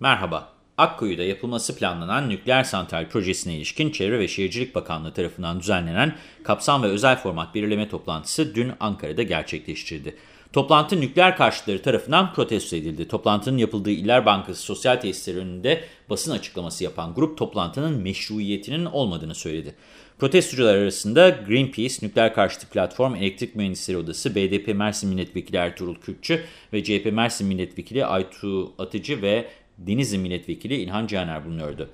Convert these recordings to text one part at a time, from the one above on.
Merhaba. Akkuyu'da yapılması planlanan nükleer santral projesine ilişkin Çevre ve Şehircilik Bakanlığı tarafından düzenlenen kapsam ve özel format belirleme toplantısı dün Ankara'da gerçekleştirildi. Toplantı nükleer karşıtları tarafından protesto edildi. Toplantının yapıldığı İller Bankası sosyal tesisleri önünde basın açıklaması yapan grup toplantının meşruiyetinin olmadığını söyledi. Protestocular arasında Greenpeace, Nükleer Karşıtı Platform, Elektrik Mühendisleri Odası, BDP Mersin Milletvekili Ertuğrul Kürkçü ve CHP Mersin Milletvekili Aytu Atıcı ve Denizli Milletvekili İlhan Cihaner bulunuyordu.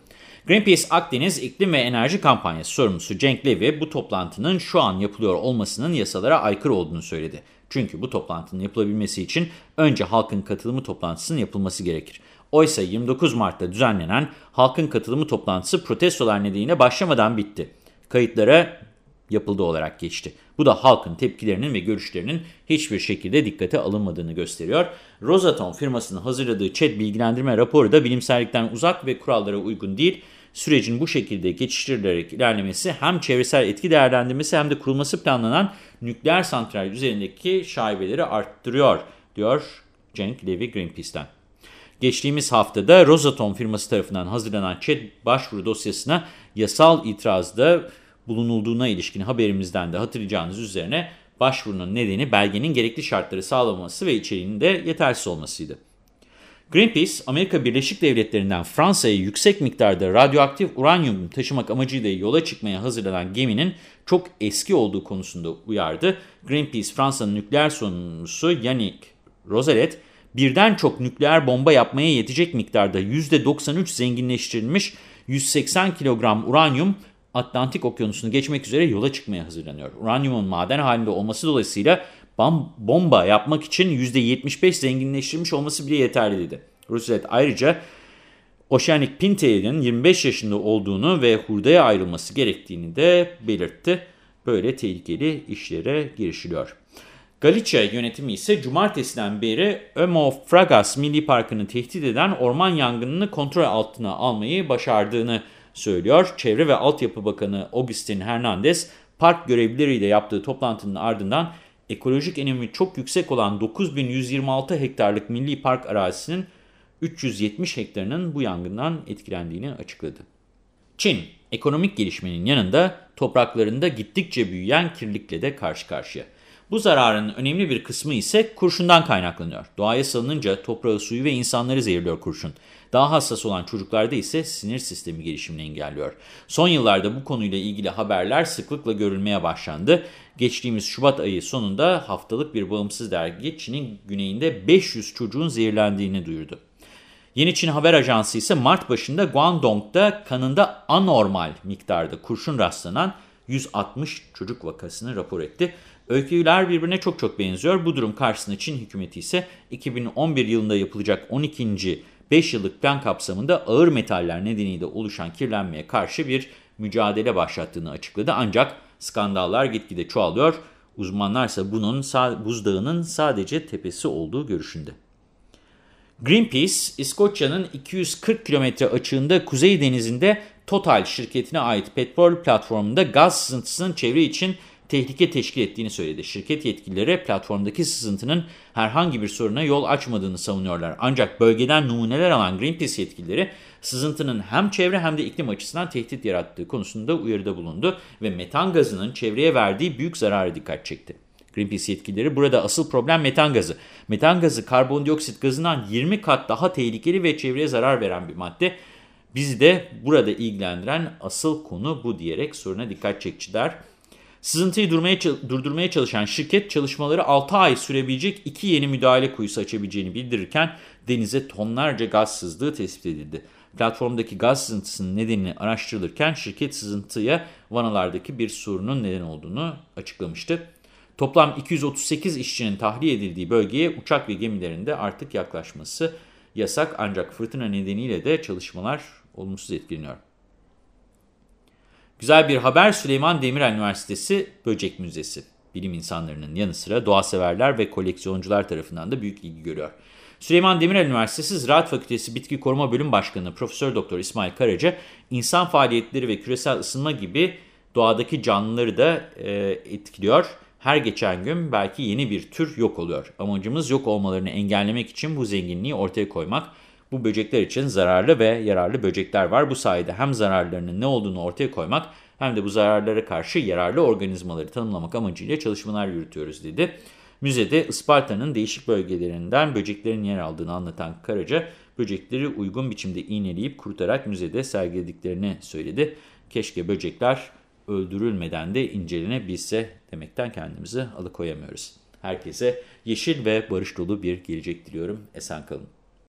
Greenpeace Akdeniz İklim ve Enerji Kampanyası sorumlusu Cenk Levy bu toplantının şu an yapılıyor olmasının yasalara aykırı olduğunu söyledi. Çünkü bu toplantının yapılabilmesi için önce halkın katılımı toplantısının yapılması gerekir. Oysa 29 Mart'ta düzenlenen halkın katılımı toplantısı protestolar nedeniyle başlamadan bitti. Kayıtlara yapıldı olarak geçti. Bu da halkın tepkilerinin ve görüşlerinin hiçbir şekilde dikkate alınmadığını gösteriyor. Rosatom firmasının hazırladığı ÇED bilgilendirme raporu da bilimsellikten uzak ve kurallara uygun değil. Sürecin bu şekilde geçiştirilerek ilerlemesi hem çevresel etki değerlendirmesi hem de kurulması planlanan nükleer santral üzerindeki şaibeleri arttırıyor, diyor Cenk Levy Greenpeace'ten. Geçtiğimiz haftada Rosatom firması tarafından hazırlanan ÇED başvuru dosyasına yasal itirazda bulunulduğuna ilişkin haberimizden de hatırlayacağınız üzerine başvurunun nedeni belgenin gerekli şartları sağlamaması ve içeriğinin de yetersiz olmasıydı. Greenpeace, Amerika Birleşik Devletleri'nden Fransa'ya yüksek miktarda radyoaktif uranyum taşımak amacıyla yola çıkmaya hazırlanan geminin çok eski olduğu konusunda uyardı. Greenpeace, Fransa'nın nükleer sorumlusu Yannick Roselet, birden çok nükleer bomba yapmaya yetecek miktarda %93 zenginleştirilmiş 180 kilogram uranyum Atlantik Okyanusu'nu geçmek üzere yola çıkmaya hazırlanıyor. Uranyumun maden halinde olması dolayısıyla bomba yapmak için %75 zenginleştirilmiş olması bile yeterli dedi. Roosevelt ayrıca Oceanic Pintail'in 25 yaşında olduğunu ve hurdaya ayrılması gerektiğini de belirtti. Böyle tehlikeli işlere girişiliyor. Galicia yönetimi ise cumartesiden beri Ömofragas Milli Parkı'nı tehdit eden orman yangınını kontrol altına almayı başardığını söylüyor. Çevre ve Altyapı Bakanı Augustin Hernandez, park görevlileriyle yaptığı toplantının ardından ekolojik önemi çok yüksek olan 9126 hektarlık milli park arazisinin 370 hektarının bu yangından etkilendiğini açıkladı. Çin, ekonomik gelişmenin yanında topraklarında gittikçe büyüyen kirlilikle de karşı karşıya. Bu zararın önemli bir kısmı ise kurşundan kaynaklanıyor. Doğaya salınınca toprağı, suyu ve insanları zehirliyor kurşun. Daha hassas olan çocuklarda ise sinir sistemi gelişimini engelliyor. Son yıllarda bu konuyla ilgili haberler sıklıkla görülmeye başlandı. Geçtiğimiz Şubat ayı sonunda haftalık bir bağımsız dergi Çin'in güneyinde 500 çocuğun zehirlendiğini duyurdu. Yeni Çin Haber Ajansı ise Mart başında Guangdong'da kanında anormal miktarda kurşun rastlanan 160 çocuk vakasını rapor etti. Öyküler birbirine çok çok benziyor. Bu durum karşısında Çin hükümeti ise 2011 yılında yapılacak 12. 5 yıllık plan kapsamında ağır metaller nedeniyle oluşan kirlenmeye karşı bir mücadele başlattığını açıkladı. Ancak skandallar gitgide çoğalıyor. Uzmanlar ise bunun buzdağının sadece tepesi olduğu görüşünde. Greenpeace, İskoçya'nın 240 kilometre açığında Kuzey Denizi'nde Total şirketine ait petrol platformunda gaz sızıntısının çevre için tehlike teşkil ettiğini söyledi. Şirket yetkilileri platformdaki sızıntının herhangi bir soruna yol açmadığını savunuyorlar. Ancak bölgeden numuneler alan Greenpeace yetkilileri sızıntının hem çevre hem de iklim açısından tehdit yarattığı konusunda uyarıda bulundu ve metan gazının çevreye verdiği büyük zarara dikkat çekti. Greenpeace yetkilileri burada asıl problem metan gazı. Metan gazı karbondioksit gazından 20 kat daha tehlikeli ve çevreye zarar veren bir madde. Bizi de burada ilgilendiren asıl konu bu diyerek soruna dikkat çekiciler. Sızıntıyı durmaya, durdurmaya çalışan şirket çalışmaları 6 ay sürebilecek iki yeni müdahale kuyusu açabileceğini bildirirken denize tonlarca gaz sızdığı tespit edildi. Platformdaki gaz sızıntısının nedenini araştırılırken şirket sızıntıya vanalardaki bir sorunun neden olduğunu açıklamıştı. Toplam 238 işçinin tahliye edildiği bölgeye uçak ve gemilerin de artık yaklaşması yasak ancak fırtına nedeniyle de çalışmalar olumsuz etkileniyor. Güzel bir haber Süleyman Demirel Üniversitesi Böcek Müzesi. Bilim insanlarının yanı sıra doğa severler ve koleksiyoncular tarafından da büyük ilgi görüyor. Süleyman Demirel Üniversitesi Ziraat Fakültesi Bitki Koruma Bölüm Başkanı Profesör Doktor İsmail Karaca, insan faaliyetleri ve küresel ısınma gibi doğadaki canlıları da e, etkiliyor. Her geçen gün belki yeni bir tür yok oluyor. Amacımız yok olmalarını engellemek için bu zenginliği ortaya koymak. Bu böcekler için zararlı ve yararlı böcekler var. Bu sayede hem zararlarının ne olduğunu ortaya koymak hem de bu zararlara karşı yararlı organizmaları tanımlamak amacıyla çalışmalar yürütüyoruz dedi. Müzede Isparta'nın değişik bölgelerinden böceklerin yer aldığını anlatan Karaca, böcekleri uygun biçimde iğneleyip kurutarak müzede sergilediklerini söyledi. Keşke böcekler öldürülmeden de incelenebilse demekten kendimizi alıkoyamıyoruz. Herkese yeşil ve barış dolu bir gelecek diliyorum. Esen kalın.